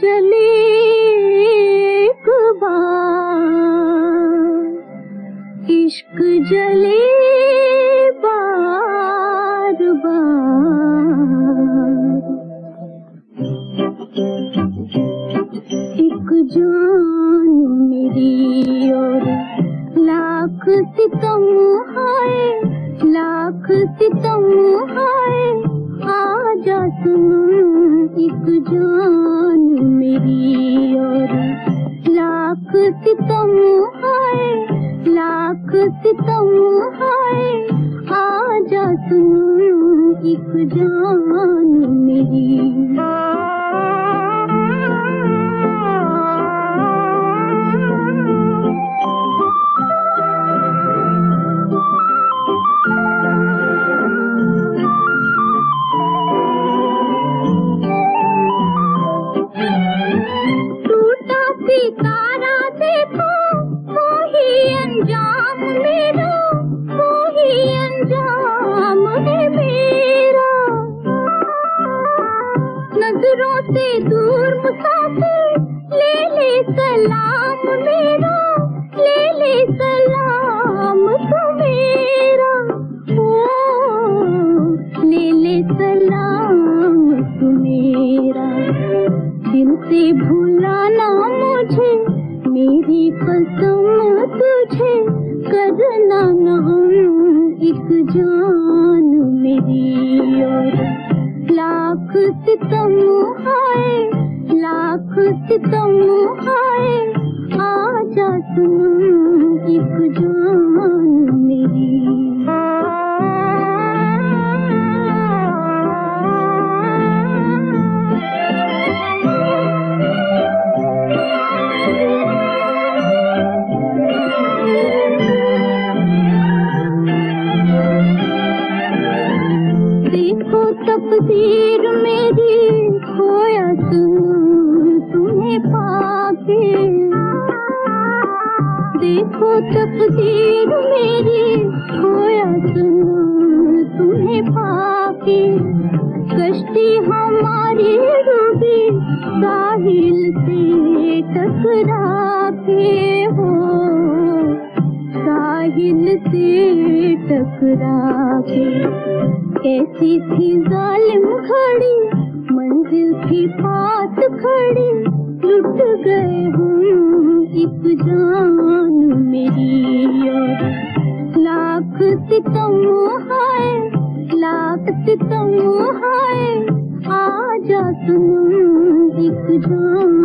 चले एक बार। इश्क जले बार बार। एक जान मेरी और लाख सितम हाय, लाख सितम हाय। आ जा तुम एक जान। लाख सितम हाय जा तू एक जान मेरी। से दूर मुसाफिर, ले ले सलाम मेरा, ले ले सलाम तो ओ, ले ले सलाम तू मेरा। दिल से भूलाना मुझे, मेरी कसम तुझे। सितम हाय आजा सुन एक जान मेरी। देखो तकदीर मेरी खोया सुन देखो तकदीर मेरी खोया सुन तुम्हें पाके। कश्ती हमारी डूबी साहिल से टकरा के हो। साहिल से टकरा के कैसी थी जालिम खड़ी, मंजिल की पास खड़ी, लुट गए हम एक जान। लाख हाय लाख सितम हाय। आजा सुन एक जान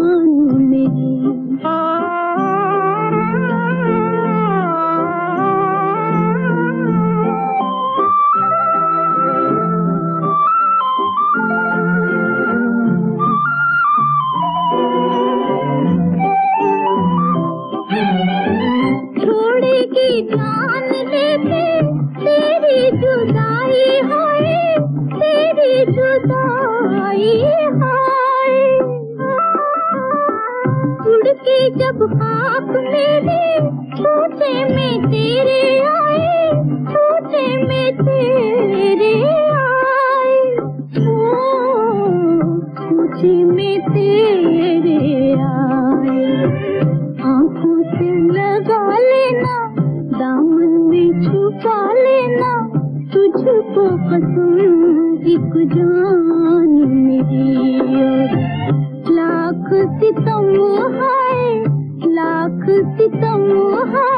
जान के जब खाक मेरे सोचे में तेरे आए सोचे में तेरे आए। सोचे में तेरे आए। आँखों से लगा लेना, दामन में छुपा लेना, तुझको कसम एक जान मेरी। लाख सितम हाय आँख सितम है